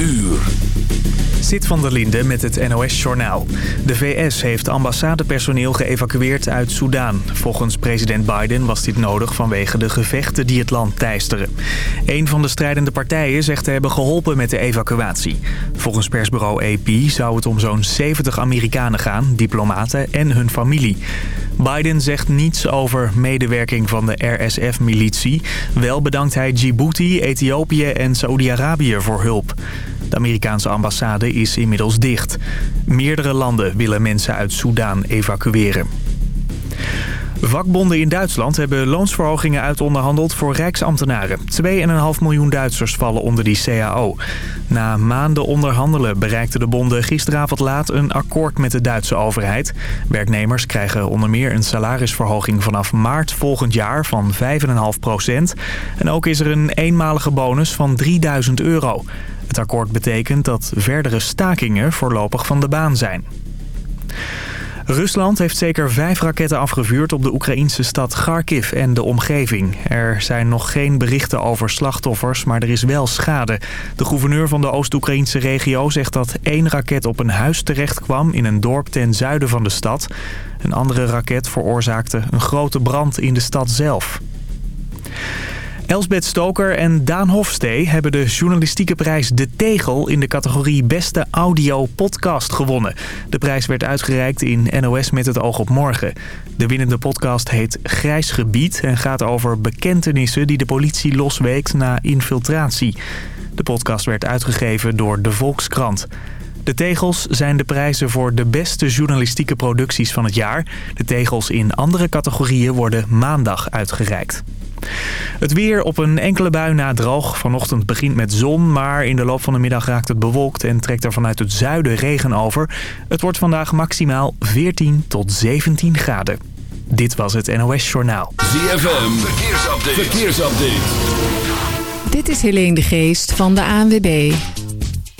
uur. Zit van der Linde met het NOS-journaal. De VS heeft ambassadepersoneel geëvacueerd uit Soudaan. Volgens president Biden was dit nodig vanwege de gevechten die het land teisteren. Een van de strijdende partijen zegt te hebben geholpen met de evacuatie. Volgens persbureau AP zou het om zo'n 70 Amerikanen gaan, diplomaten en hun familie. Biden zegt niets over medewerking van de RSF-militie. Wel bedankt hij Djibouti, Ethiopië en Saoedi-Arabië voor hulp. De Amerikaanse ambassade is inmiddels dicht. Meerdere landen willen mensen uit Soudaan evacueren. Vakbonden in Duitsland hebben loonsverhogingen uitonderhandeld voor rijksambtenaren. 2,5 miljoen Duitsers vallen onder die CAO. Na maanden onderhandelen bereikten de bonden gisteravond laat een akkoord met de Duitse overheid. Werknemers krijgen onder meer een salarisverhoging vanaf maart volgend jaar van 5,5 procent. En ook is er een eenmalige bonus van 3000 euro. Het akkoord betekent dat verdere stakingen voorlopig van de baan zijn. Rusland heeft zeker vijf raketten afgevuurd op de Oekraïnse stad Kharkiv en de omgeving. Er zijn nog geen berichten over slachtoffers, maar er is wel schade. De gouverneur van de Oost-Oekraïnse regio zegt dat één raket op een huis terecht kwam in een dorp ten zuiden van de stad. Een andere raket veroorzaakte een grote brand in de stad zelf. Elsbeth Stoker en Daan Hofstee hebben de journalistieke prijs De Tegel in de categorie Beste Audio Podcast gewonnen. De prijs werd uitgereikt in NOS met het oog op morgen. De winnende podcast heet Grijs Gebied en gaat over bekentenissen die de politie losweekt na infiltratie. De podcast werd uitgegeven door De Volkskrant. De tegels zijn de prijzen voor de beste journalistieke producties van het jaar. De tegels in andere categorieën worden maandag uitgereikt. Het weer op een enkele bui na droog. Vanochtend begint met zon, maar in de loop van de middag raakt het bewolkt... en trekt er vanuit het zuiden regen over. Het wordt vandaag maximaal 14 tot 17 graden. Dit was het NOS Journaal. ZFM, verkeersupdate. verkeersupdate. Dit is Helene de Geest van de ANWB.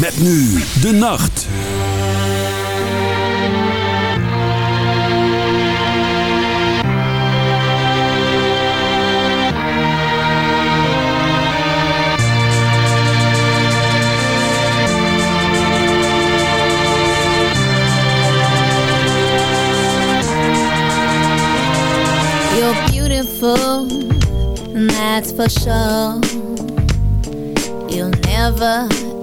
Met nu de nacht. You're beautiful, that's for sure. You'll never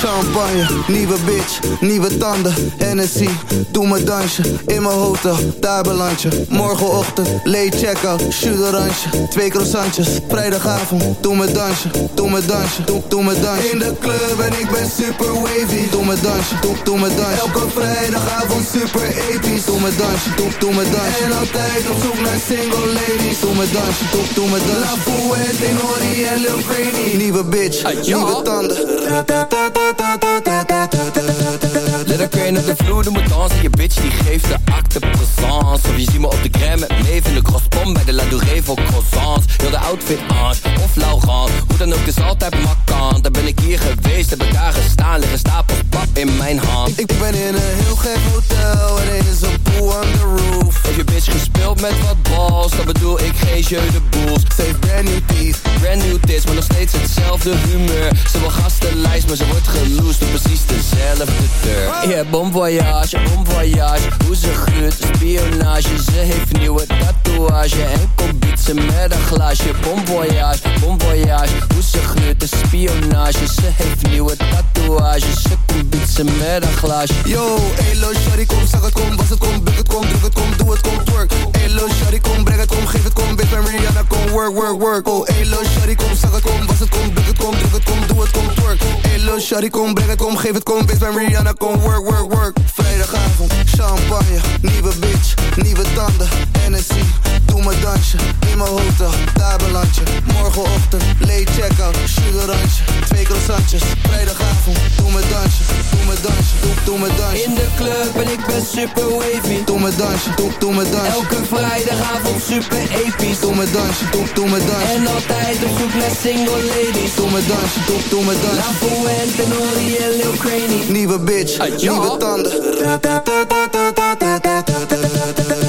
champagne, nieuwe bitch, nieuwe tanden, Hennessy, doe me dansje, in mijn hotel, daar beland je. Morgenochtend, late check-out, chuderantje, twee croissantjes. Vrijdagavond, doe me dansje, doe me dansje, doe, doe me dansje. In de club en ik ben super wavy, doe me dansje, doe, doe me dansje. Elke vrijdagavond super episch, doe me dansje, doe, doe me dansje. En altijd op zoek naar single ladies, doe me dansje, doe, doe me dansje. La Fuente, Nori en Lil nieuwe bitch, nieuwe tanden. Let her crane op de vloer, doe me dansen Je bitch die geeft de acte présence. Of je ziet me op de crème met neef in de crosspom Bij de La Douree voor croissants. Heel de outfit Ange of Laurent Hoe dan ook is altijd makkant. Daar ben ik hier geweest, heb ik daar gestaan Liggen stapels pap in mijn hand. Ik ben in een heel gek hotel en er is een pool on the roof. Heb je bitch gespeeld met wat balls? Dan bedoel ik geen jeu de boels. Heeft brand new teeth, Brand new tits, maar nog steeds hetzelfde humeur. Ze wil gastenlijst, maar ze wordt geloosd Door precies dezelfde deur Yeah, bon voyage, bon voyage Hoe ze gruurt, spionage Ze heeft nieuwe tatoeage En komt bietsen met een glaasje Bon voyage, bon voyage Hoe ze gruurt, spionage Ze heeft nieuwe tatoeage Ze komt bietsen met een glaasje Yo, elo, shawty, kom, zeg het, kom, was het, kom, buk het, kom, druk het, kom, doe het, kom, twerk. Elo, shawty, kom, breng het, kom, geef het, kom, bitch, ben Rihanna, kom, work, work, work. Oh, elo, shawty, kom, zeg het, kom, was het, kom, buk het, kom, druk het, kom, doe het, kom, twerk. Elo, shawty, kom, breng het, kom, geef het, kom, bitch, ben Rihanna, kom, work, work, work. Vrijdagavond, champagne, nieuwe bitch, nieuwe tanden, Hennessy. Doe me dansje, in mijn hotel, daar beland je. Morgenochtend, late check-out, sugarantje, twee croissantjes. Vrijdagavond, doe me dansje, doe me dansje, doe, doe me dansje. In de club en ik ben super wavy Doe me dansje, doe, doe me dansje. Elke vrijdagavond super episch Doe me dansje, doe, doe me dansje. En altijd op zoek naar single ladies Doe me dansje, doe, doe me La en Lil Craney Nieuwe bitch, Ah, ja? nieuwe tanden.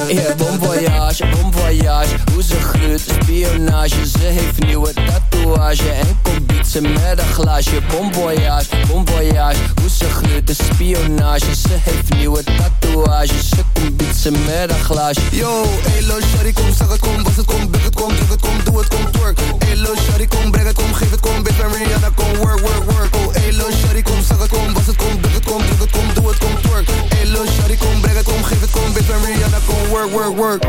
Yeah, bon voyage, bon voyage Hoe ze gruurt, spionage Ze heeft nieuwe tatoeage En komt bietsen met een glaasje Bon voyage, Hoe ze gruurt, de spionage Ze heeft nieuwe tatoeage Ze komt bietsen met een glaasje Yo, elo, shawty, kom, zeg het, kom, was het, kom, buk het, kom, druk het, kom, doe het, kom, twerk. Elo, shawty, kom, breng het, kom, geef het, kom, bitch, ben Rihanna, kom, work, work, work. Oh, elo, shawty, kom, zeg het, kom, was het, kom, buk het, kom, druk het, kom, doe het, kom, twerk. Elo, shawty, kom, breng het, kom, geef het, kom, bitch, ben Rihanna, kom, work, work, work.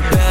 Ik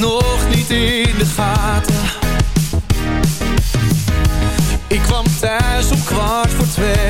nog niet in de gaten. Ik kwam thuis om kwart voor twee.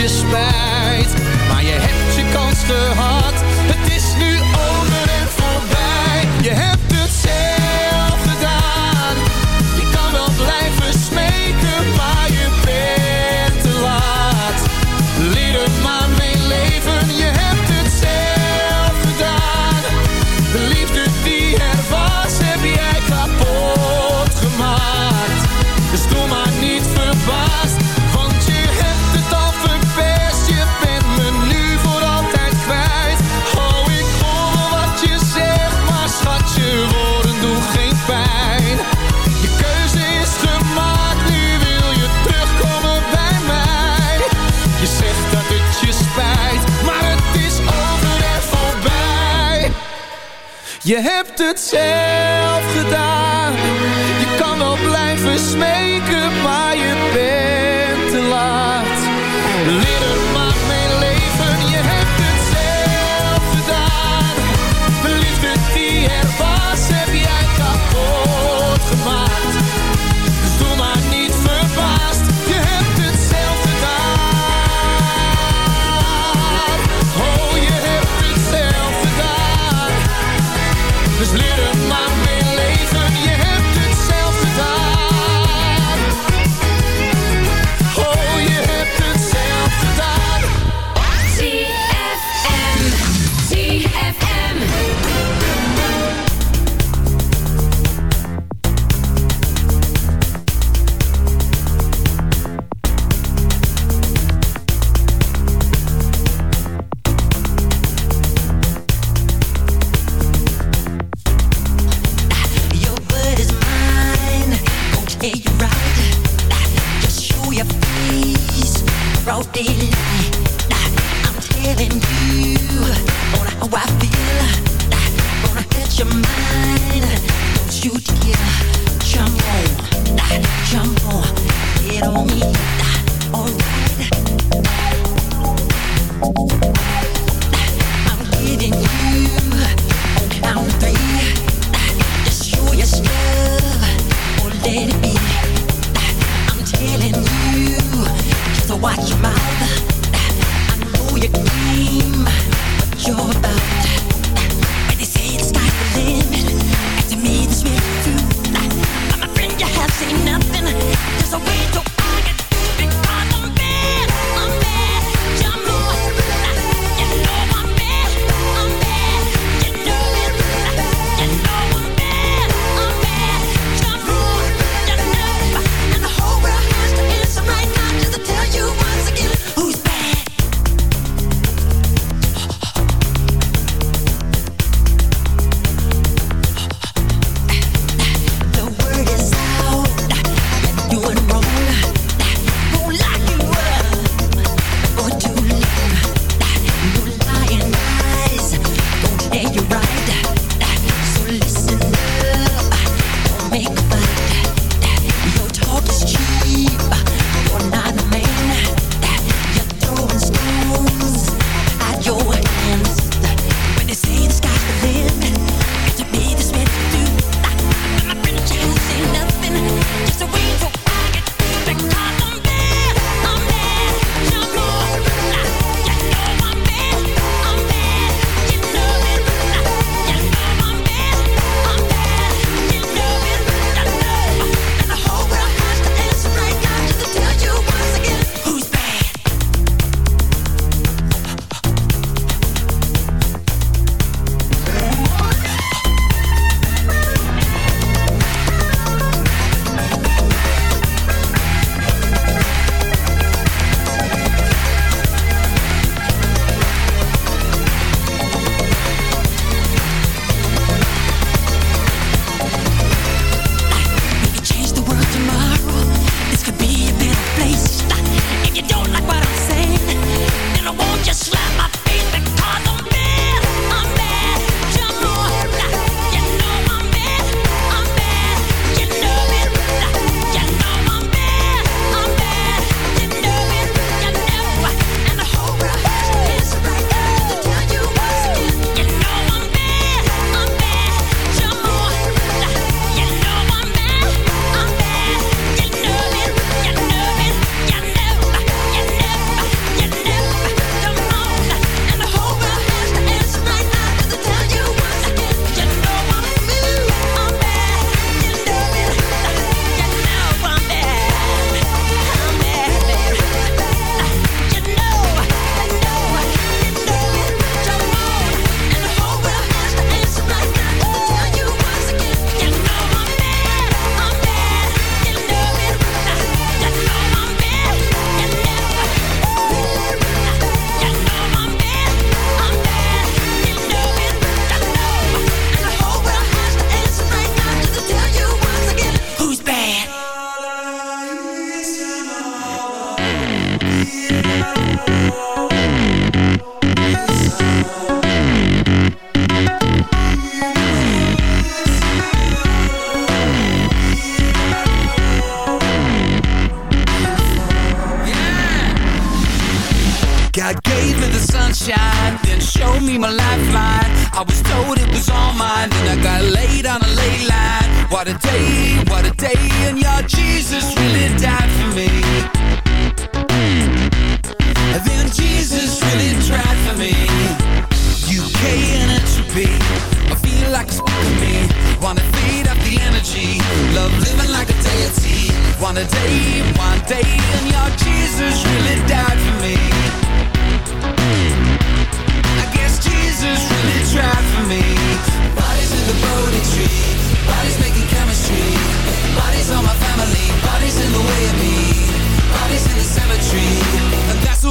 je spijt, maar je hebt je kans te gehad. het zijn. It was all mine, then I got laid on a ley line. What a day, what a day, and your Jesus really died for me. And then Jesus really tried for me. UK and entropy, I feel like it's for me. Wanna feed up the energy, love living like a deity. One a day, one day, and your Jesus really died for me. I guess Jesus really tried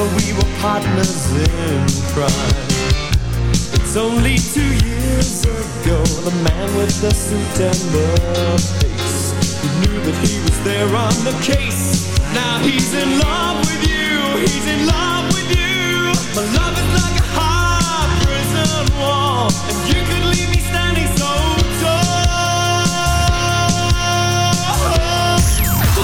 We were partners in crime. It's only two years ago, the man with the suit and the face. Who knew that he was there on the case. Now he's in love with you, he's in love with you. My love is like a hard prison wall, and you could leave